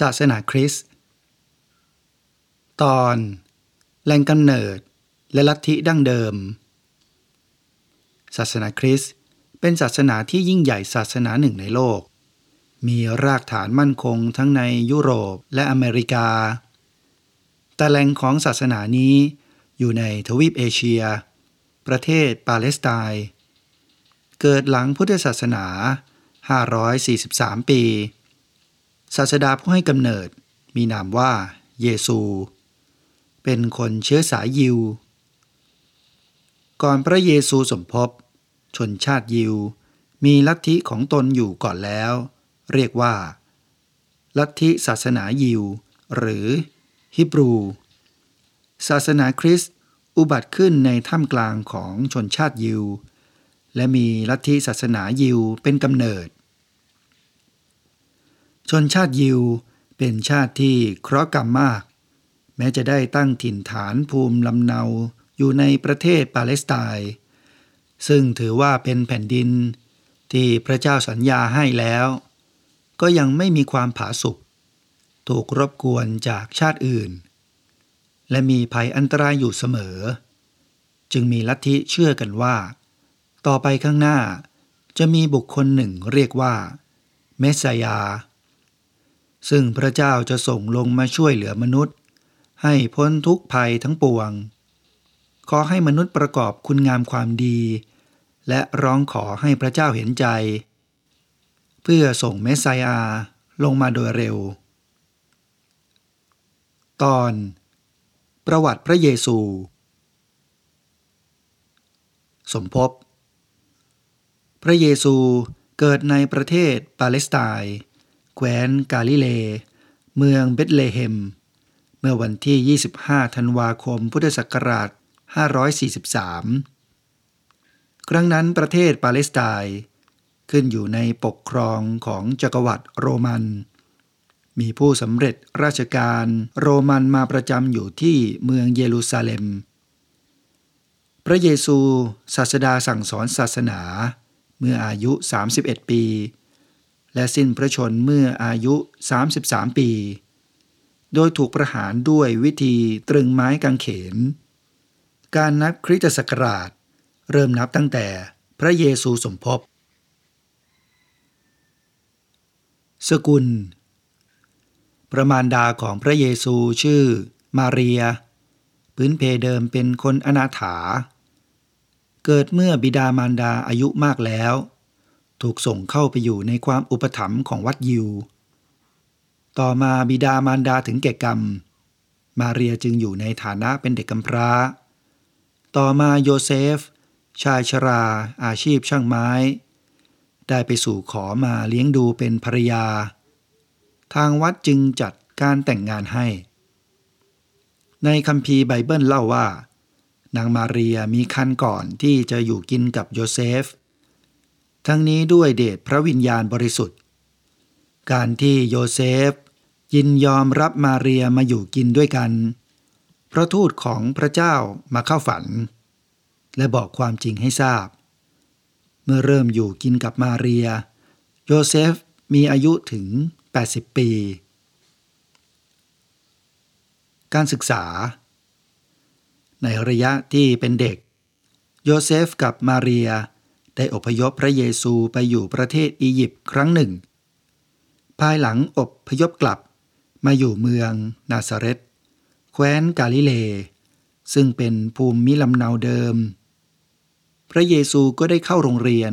ศาสนาคริสต์ตอน แหล่งกำเนิดและลัทธิดั้งเดิม ศาสนาคริสต์เป็นศาสนาที่ยิ่งใหญ่ศาสนาหนึ่งในโลก มีรากฐานมั่นคงทั้งในยุโรปและอเมริกา แต่แหล่งของศาสนานี้อยู่ในทวีปเอเชีย ประเทศปาเลสไตน์ เกิดหลังพุทธศาสนา 543 ปี ศาสดาผู้ให้กำเนิด มีนามว่า เยซู เป็นคนเชื้อสายยิว ก่อนพระเยซูสมภพชนชาติยิว มีลัทธิของตนอยู่ก่อนแล้ว เรียกว่า ลัทธิศาสนายิว หรือฮิบรู ศาสนาคริสต์อุบัติขึ้นในท่ามกลางของชนชาติยิว และมีลัทธิศาสนายิวเป็นกำเนิด ชนชาติยิวเป็นชาติที่เคราะห์กรรมมาก แม้จะได้ตั้งถิ่นฐานภูมิลำเนาอยู่ในประเทศปาเลสไตน์ซึ่งถือว่าเป็นแผ่นดินที่พระเจ้าสัญญาให้แล้ว ก็ยังไม่มีความผาสุกถูกรบกวนจากชาติอื่น และมีภัยอันตรายอยู่เสมอ จึงมีลัทธิเชื่อกันว่า ต่อไปข้างหน้าจะมีบุคคลหนึ่งเรียกว่า เมสสยา ซึ่งพระเจ้าจะส่งลงมาช่วยเหลือมนุษย์ ให้พ้นทุกภัยทั้งปวง ขอให้มนุษย์ประกอบคุณงามความดี และร้องขอให้พระเจ้าเห็นใจ เพื่อส่งเมสสยาลงมาโดยเร็ว ตอน ประวัติพระเยซู สมภพพระเยซูเกิดในประเทศปาเลสไตน์ แคว้นกาลิเล เมืองเบธเลเฮม เมื่อวันที่ 25 ธันวาคม พุทธศักราช 543 ครั้งนั้นประเทศปาเลสไตน์ขึ้นอยู่ในปกครองของจักรวรรดิโรมัน มีผู้สำเร็จราชการโรมันมาประจำอยู่ที่เมืองเยรูซาเล็ม พระเยซูศาสดาสั่งสอนศาสนา เมื่ออายุ 31 ปี และสิ้นพระชนเมื่ออายุ 33 ปี โดยถูกประหารด้วยวิธีตรึงไม้กางเขน การนับคริสตศักราช เริ่มนับตั้งแต่พระเยซูสมภพ สกุล ประมาณดาของพระเยซูชื่อมาเรีย พื้นเพเดิมเป็นคนอนาถา เกิดเมื่อบิดามารดาอายุมากแล้ว ถูกส่งเข้าไปอยู่ในความอุปถัมภ์ของวัดยิว ต่อมาบิดามารดาถึงแก่กรรม มาเรียจึงอยู่ในฐานะเป็นเด็กกำพร้า ต่อมาโยเซฟ ชายชราอาชีพช่างไม้ ได้ไปสู่ขอมาเลี้ยงดูเป็นภรรยา ทางวัดจึงจัดการแต่งงานให้ ในคัมภีร์ไบเบิลเล่าว่า นางมาเรียมีครรภ์ก่อนที่จะอยู่กินกับโยเซฟ ทั้งนี้ด้วยเดชพระวิญญาณบริสุทธิ์ การที่โยเซฟ ยินยอมรับมาเรียมาอยู่กินด้วยกัน พระทูตของพระเจ้ามาเข้าฝัน และบอกความจริงให้ทราบ เมื่อเริ่มอยู่กินกับมาเรีย โยเซฟมีอายุถึง 80 ปี การศึกษา ในระยะที่เป็นเด็ก โยเซฟกับมาเรีย ได้อพยพพระเยซูไปอยู่ประเทศอียิปต์ครั้งหนึ่ง ภายหลังอบพยพกลับมาอยู่เมืองนาซาเรตแคว้นกาลิเล ซึ่งเป็นภูมิลำเนาเดิม พระเยซูก็ได้เข้าโรงเรียน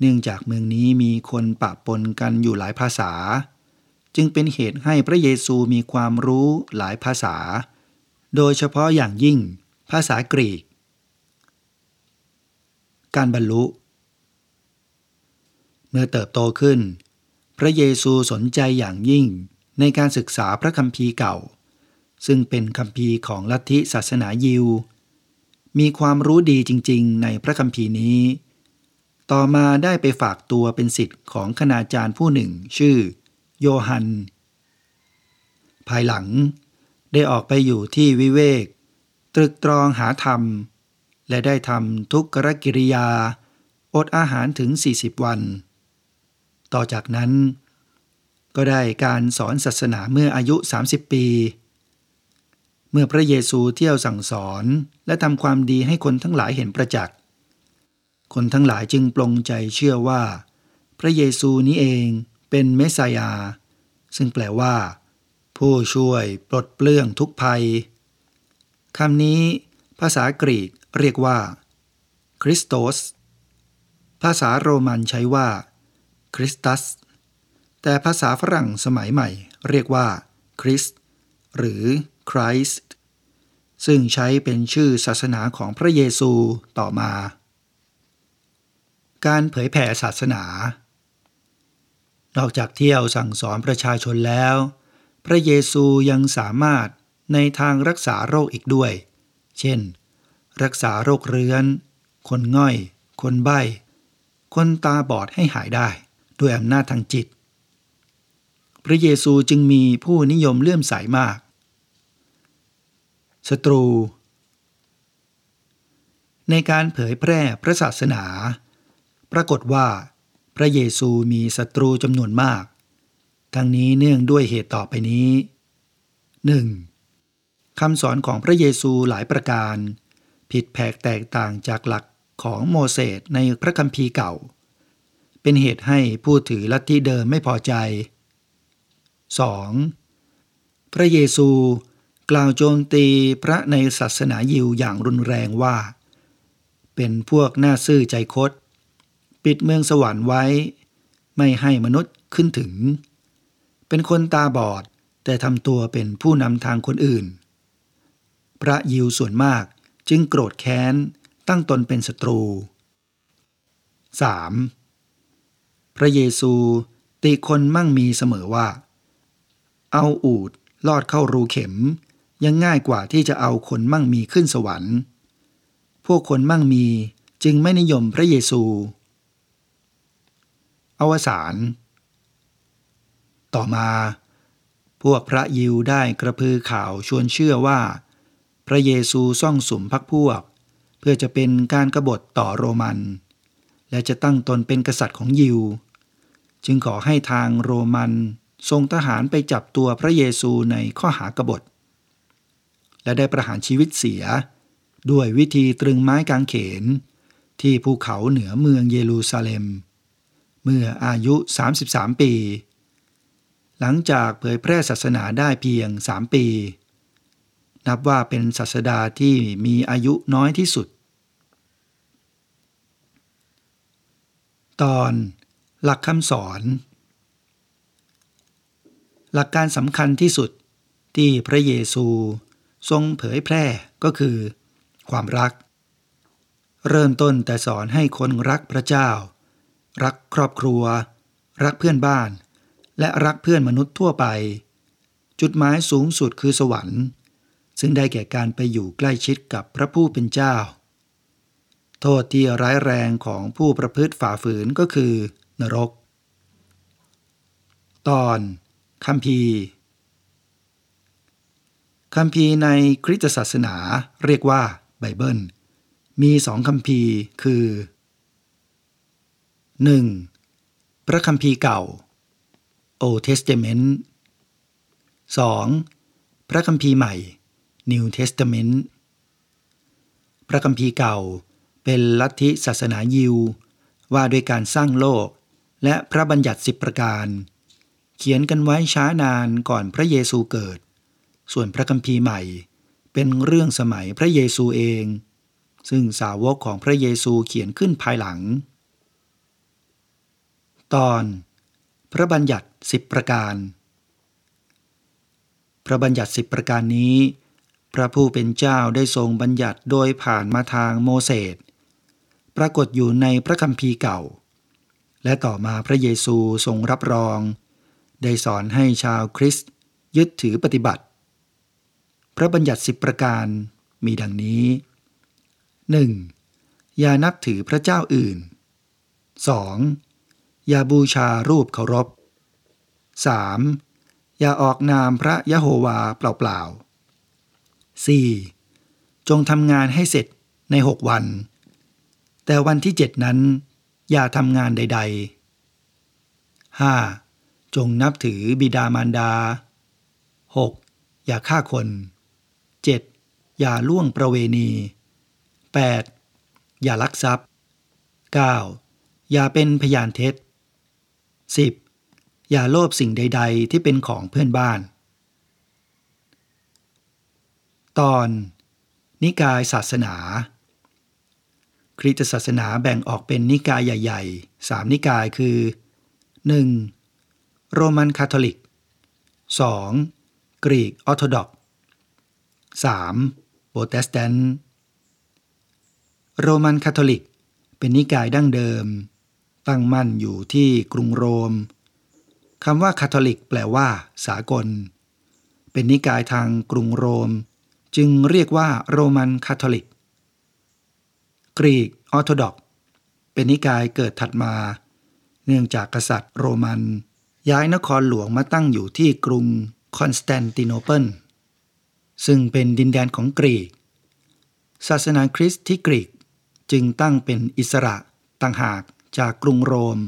เนื่องจากเมืองนี้มีคนปะปนกันอยู่หลายภาษา จึงเป็นเหตุให้พระเยซูมีความรู้หลายภาษา โดยเฉพาะอย่างยิ่งภาษากรีก การบรรลุ เมื่อเติบโตขึ้น พระเยซูสนใจอย่างยิ่งในการศึกษาพระคัมภีร์เก่า ซึ่งเป็นคัมภีร์ของลัทธิศาสนายิว มีความรู้ดีจริงๆ ในพระคัมภีร์นี้ ต่อมาได้ไปฝากตัวเป็นสิทธิ์ของคณาจารย์ผู้หนึ่ง ชื่อ โยฮัน ภายหลังได้ออกไปอยู่ที่วิเวก ตรึกตรองหาธรรม และได้ทำทุกกรกิริยา อดอาหารถึง 40 วัน ต่อจากนั้น ก็ได้การสอนศาสนาเมื่ออายุ 30 ปี เมื่อพระเยซูเที่ยวสั่งสอนและทำความดีให้คนทั้งหลายเห็นประจักษ์ คนทั้งหลายจึงปลงใจเชื่อว่า พระเยซูนี้เองเป็นเมสายา ซึ่งแปลว่า ผู้ช่วยปลดเปลื้องทุกภัยคำนี้ภาษากรีก เรียกว่าคริสโตส ภาษาโรมันใช้ว่าคริสตัส แต่ภาษาฝรั่งสมัยใหม่เรียกว่าคริสหรือคริสต์ซึ่งใช้เป็นชื่อศาสนาของพระเยซูต่อมา การเผยแผ่ศาสนา นอกจากเที่ยวสั่งสอนประชาชนแล้ว พระเยซูยังสามารถในทางรักษาโรคอีกด้วย เช่น รักษาโรคเรื้อน คนง่อย คนใบ้ คนตาบอดให้หายได้ ด้วยอำนาจทางจิต พระเยซูจึงมีผู้นิยมเลื่อมใสามากศัตรู ในการเผยแพร่พระศาสนา ปรากฏว่าพระเยซูมีศัตรูจำนวนมาก ทั้งนี้เนื่องด้วยเหตุต่อไปนี้ 1. คำสอนของพระเยซูหลายประการ ผิดแผกแตกต่างจากหลักของโมเสสในพระคัมภีร์เก่า เป็นเหตุให้ผู้ถือลัทธิเดิมไม่พอใจ 2. พระเยซูกล่าวโจมตีพระในศาสนายิวอย่างรุนแรงว่า เป็นพวกหน้าซื่อใจคดปิดเมืองสวรรค์ไว้ ไม่ให้มนุษย์ขึ้นถึง เป็นคนตาบอดแต่ทำตัวเป็นผู้นำทางคนอื่น พระยิวส่วนมาก จึงโกรธแค้นตั้งตนเป็นศัตรู 3. พระเยซูตีคนมั่งมีเสมอว่า เอาอูดลอดเข้ารูเข็ม ยังง่ายกว่าที่จะเอาคนมั่งมีขึ้นสวรรค์ พวกคนมั่งมีจึงไม่นิยมพระเยซู อวสานต่อมา พวกพระยิวได้กระพือข่าวชวนเชื่อว่า พระเยซูซ่องสุมพักพวก เพื่อจะเป็นการกรบฏต่อโรมัน และจะตั้งตนเป็นกษัตริย์ของยิว จึงขอให้ทางโรมันทรงทหารไปจับตัวพระเยซูในข้อหากบฏ และได้ประหารชีวิตเสีย ด้วยวิธีตรึงไม้กางเขน ที่ภูเขาเหนือเมืองเยรูซาเล็ม เมื่ออายุ 33 ปี หลังจากเผยแพร่ศาสนาได้เพียง 3 ปี นับว่าเป็นศาสดาที่มีอายุน้อยที่สุด ตอนหลักคำสอน หลักการสำคัญที่สุดที่พระเยซูทรงเผยแพร่ก็คือ ความรัก เริ่มต้นแต่สอนให้คนรักพระเจ้า รักครอบครัว รักเพื่อนบ้าน และรักเพื่อนมนุษย์ทั่วไป จุดหมายสูงสุดคือสวรรค์ ซึ่งได้แก่การไปอยู่ใกล้ชิดกับพระผู้เป็นเจ้า โทษที่ร้ายแรงของผู้ประพฤติฝ่าฝืนก็คือ นรก ตอนคำพีคำพีในคริสตศาสนาเรียกว่าไบเบิล มีสองคำพีคือ 1. พระคำพีเก่า Old Testament 2. พระคำพีใหม่ New Testament พระคำพีร์เก่าเป็นลัทธิศาสนายิว ว่าด้วยการสร้างโลก และพระบัญญัติสิบประการ เขียนกันไว้ช้านานก่อนพระเยซูเกิด ส่วนพระคัมภีร์ใหม่ เป็นเรื่องสมัยพระเยซูเอง ซึ่งสาวกของพระเยซูเขียนขึ้นภายหลัง ตอน พระบัญญัติสิบประการ พระบัญญัติสิบประการนี้ พระผู้เป็นเจ้าได้ทรงบัญญัติโดยผ่านมาทางโมเสสปรากฏอยู่ในพระคัมภีร์เก่า และต่อมาพระเยซูทรงรับรอง ได้สอนให้ชาวคริสต์ยึดถือปฏิบัติ พระบัญญัติสิบประการมีดังนี้ 1. อย่านับถือพระเจ้าอื่น 2. อย่าบูชารูปเคารพ 3. อย่าออกนามพระยะโฮวาเปล่าๆ 4. จงทำงานให้เสร็จในหกวัน แต่วันที่เจ็ดนั้น อย่าทำงานใด ๆ 5. จงนับถือบิดามารดา 6. อย่าฆ่าคน 7. อย่าล่วงประเวณี 8. อย่าลักทรัพย์ 9. อย่าเป็นพยานเท็จ 10. อย่าโลภสิ่งใด ๆ ที่เป็นของเพื่อนบ้าน ตอน นิกายศาสนา คริสตศาสนาแบ่งออกเป็นนิกายใหญ่ๆสามนิกายคือ 1. โรมันคาทอลิก 2. กรีกออร์โธดอกซ์ 3. โปรเตสแตนต์โรมันคาทอลิก เป็นนิกายดั้งเดิม ตั้งมั่นอยู่ที่กรุงโรมคำว่าคาทอลิกแปลว่า สากล เป็นนิกายทางกรุงโรม จึงเรียกว่าโรมันคาทอลิก กรีกออร์โธดอกซ์เป็นนิกายเกิดถัดมา เนื่องจากกษัตริย์โรมัน ย้ายนครหลวงมาตั้งอยู่ที่กรุงคอนสแตนติโนเปิล ซึ่งเป็นดินแดนของกรีก ศาสนาคริสต์ที่กรีกจึงตั้งเป็นอิสระต่างหากจากกรุงโรม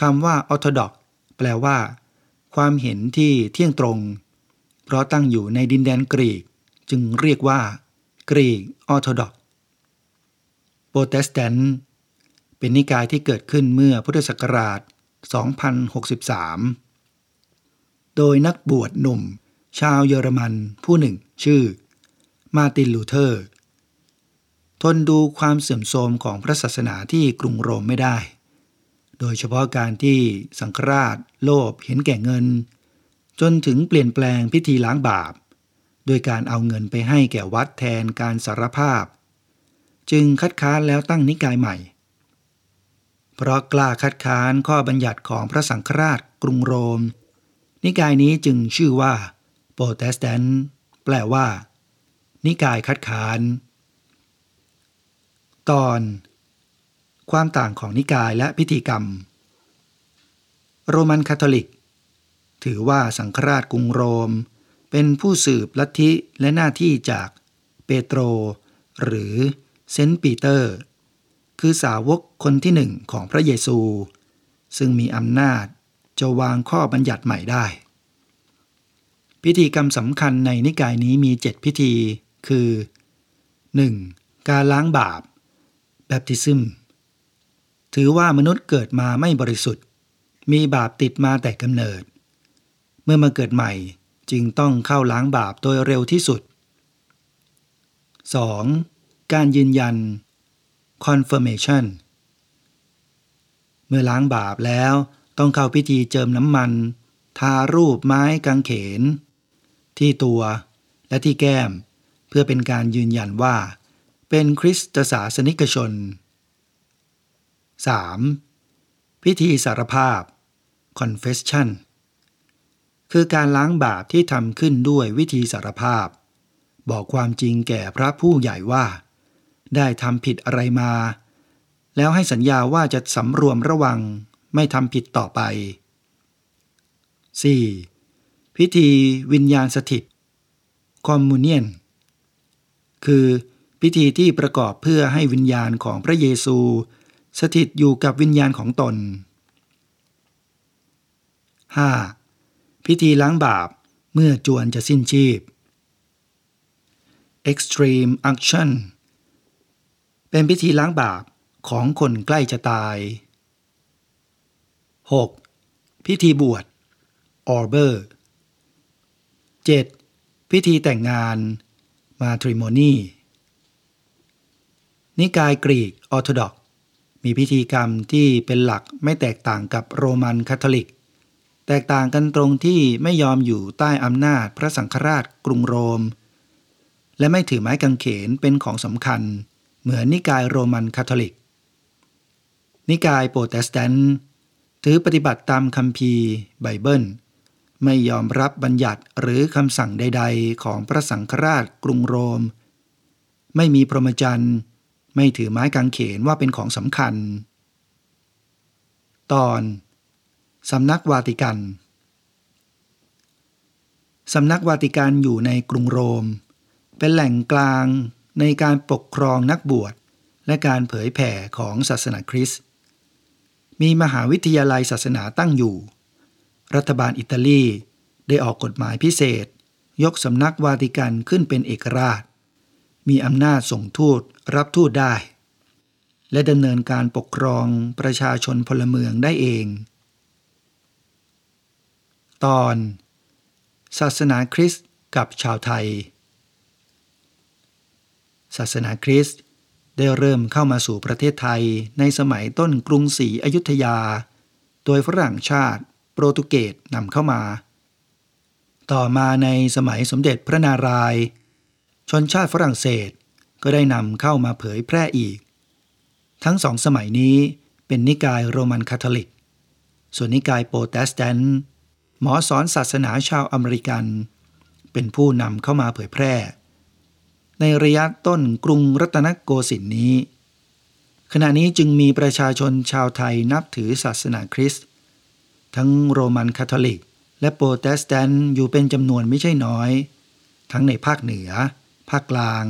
คำว่าออร์โธดอกซ์แปลว่า ความเห็นที่เที่ยงตรง เพราะตั้งอยู่ในดินแดนกรีก จึงเรียกว่ากรีกออร์โธดอกซ์โปรเตสแตนต์เป็นนิกายที่เกิดขึ้นเมื่อพุทธศักราช 2063 โดยนักบวชหนุ่ม ชาวเยอรมันผู้หนึ่งชื่อ มาร์ตินลูเธอร์ ทนดูความเสื่อมโทรมของพระศาสนาที่กรุงโรมไม่ได้ โดยเฉพาะการที่สังฆราช โลภเห็นแก่เงิน จนถึงเปลี่ยนแปลงพิธีล้างบาป โดยการเอาเงินไปให้แก่วัดแทนการสารภาพ จึงคัดค้านแล้วตั้งนิกายใหม่ เพราะกล้าคัดค้านข้อบัญญัติของพระสังฆราชกรุงโรม นิกายนี้จึงชื่อว่าโปรเตสแตนต์แปลว่า นิกายคัดค้าน ตอน ความต่างของนิกายและพิธีกรรม โรมันคาทอลิก ถือว่าสังฆราชกรุงโรม เป็นผู้สืบลัทธิและหน้าที่จากเปโตร หรือเซนต์ปีเตอร์ คือสาวกคนที่หนึ่งของพระเยซู ซึ่งมีอำนาจจะวางข้อบัญญัติใหม่ได้ พิธีกรรมสำคัญในนิกายนี้มีเจ็ดพิธีคือ 1. การล้างบาปแบปติซึมถือว่ามนุษย์เกิดมาไม่บริสุทธิ์ มีบาปติดมาแต่กำเนิด เมื่อมาเกิดใหม่ จึงต้องเข้าล้างบาปโดยเร็วที่สุด 2. การยืนยัน confirmation เมื่อล้างบาปแล้วต้องเข้าพิธีเจิมน้ำมัน ทารูปไม้กางเขน ที่ตัวและที่แก้ม เพื่อเป็นการยืนยันว่า เป็นคริสตศาสนิกชน 3. พิธีสารภาพ confession คือการล้างบาปที่ทำขึ้นด้วยวิธีสารภาพ บอกความจริงแก่พระผู้ใหญ่ว่า ได้ทำผิดอะไรมา แล้วให้สัญญาว่าจะสำรวมระวังไม่ทำผิดต่อไป 4. พิธีวิญญาณสถิต communion คือพิธีที่ประกอบเพื่อให้วิญญาณของพระเยซู สถิตอยู่กับวิญญาณของตน 5. พิธีล้างบาปเมื่อจวนจะสิ้นชีพ extreme action เป็นพิธีล้างบาปของคนใกล้จะตาย 6. พิธีบวช orber 7. พิธีแต่งงาน matrimony นิกายกรีกออร์โธดอกมีพิธีกรรมที่เป็นหลักไม่แตกต่างกับโรมันคาทอลิก แตกต่างกันตรงที่ไม่ยอมอยู่ใต้อำนาจพระสังฆราชกรุงโรม และไม่ถือไม้กางเขนเป็นของสำคัญ เหมือนนิกายโรมันคาทอลิก นิกายโปรเตสแตนต์ถือปฏิบัติตามคัมภีร์ไบเบิล ไม่ยอมรับบัญญัติหรือคำสั่งใด ๆ ของพระสังฆราชกรุงโรม ไม่มีพรหมจรรย์ไม่ถือไม้กางเขนว่าเป็นของสำคัญ ตอน สำนักวาติกันสำนักวาติกันอยู่ในกรุงโรม เป็นแหล่งกลางในการปกครองนักบวช และการเผยแผ่ของศาสนาคริสต์มีมหาวิทยาลัยศาสนาตั้งอยู่ รัฐบาลอิตาลีได้ออกกฎหมายพิเศษ ยกสำนักวาติกันขึ้นเป็นเอกราช มีอำนาจส่งทูตรับทูตได้ และดำเนินการปกครองประชาชนพลเมืองได้เอง ตอน ศาสนาคริสต์กับชาวไทย ศาสนาคริสต์ได้เริ่มเข้ามาสู่ประเทศไทยในสมัยต้นกรุงศรีอยุธยา โดยฝรั่งชาติโปรตุเกสนำเข้ามา ต่อมาในสมัยสมเด็จพระนารายณ์ชนชาติฝรั่งเศสก็ได้นำเข้ามาเผยแพร่อีก ทั้งสองสมัยนี้เป็นนิกายโรมันคาทอลิก ส่วนนิกายโปรเตสแตนต์ หมอสอนศาสนาชาวอเมริกัน เป็นผู้นำเข้ามาเผยแพร่ ในระยะต้นกรุงรัตนโกสินทร์นี้ ขณะนี้จึงมีประชาชนชาวไทยนับถือศาสนาคริสต์ทั้งโรมันคาทอลิก และโปรเตสแตนต์อยู่เป็นจำนวนไม่ใช่น้อย ทั้งในภาคเหนือ ภาคกลาง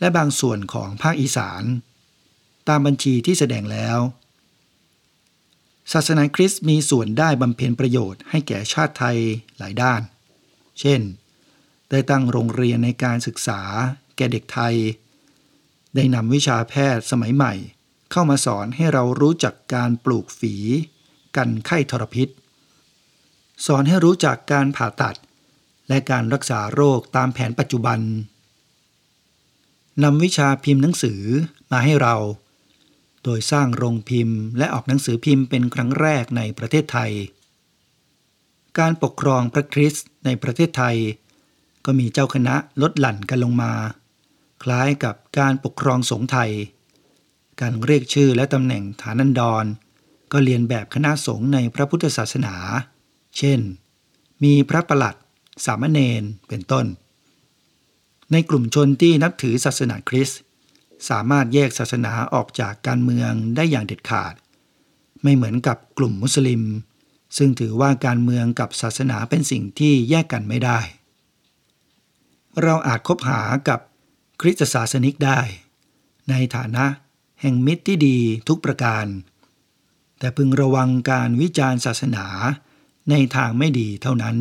และบางส่วนของภาคอีสาน ตามบัญชีที่แสดงแล้ว ศาสนาคริสต์มีส่วนได้บำเพ็ญประโยชน์ให้แก่ชาติไทยหลายด้าน เช่น ได้ตั้งโรงเรียนในการศึกษา แก่เด็กไทย ได้นำวิชาแพทย์สมัยใหม่ เข้ามาสอนให้เรารู้จักการปลูกฝี กันไข้ทรพิษ สอนให้รู้จักการผ่าตัด และการรักษาโรคตามแผนปัจจุบันนำวิชาพิมพ์หนังสือมาให้เรา โดยสร้างโรงพิมพ์ และออกหนังสือพิมพ์เป็นครั้งแรกในประเทศไทย การปกครองพระคริสต์ในประเทศไทย ก็มีเจ้าคณะลดหลั่นกันลงมา คล้ายกับการปกครองสงฆ์ไทย การเรียกชื่อและตำแหน่งฐานันดร ก็เรียนแบบคณะสงฆ์ในพระพุทธศาสนา เช่น มีพระประหลัด สามเณรเป็นต้น ในกลุ่มชนที่นับถือศาสนาคริสต์ สามารถแยกศาสนาออกจากการเมืองได้อย่างเด็ดขาด ไม่เหมือนกับกลุ่มมุสลิม ซึ่งถือว่าการเมืองกับศาสนาเป็นสิ่งที่แยกกันไม่ได้ เราอาจคบหากับคริสตศาสนิกได้ ในฐานะแห่งมิตรที่ดีทุกประการ แต่พึงระวังการวิจารณ์ศาสนาในทางไม่ดีเท่านั้น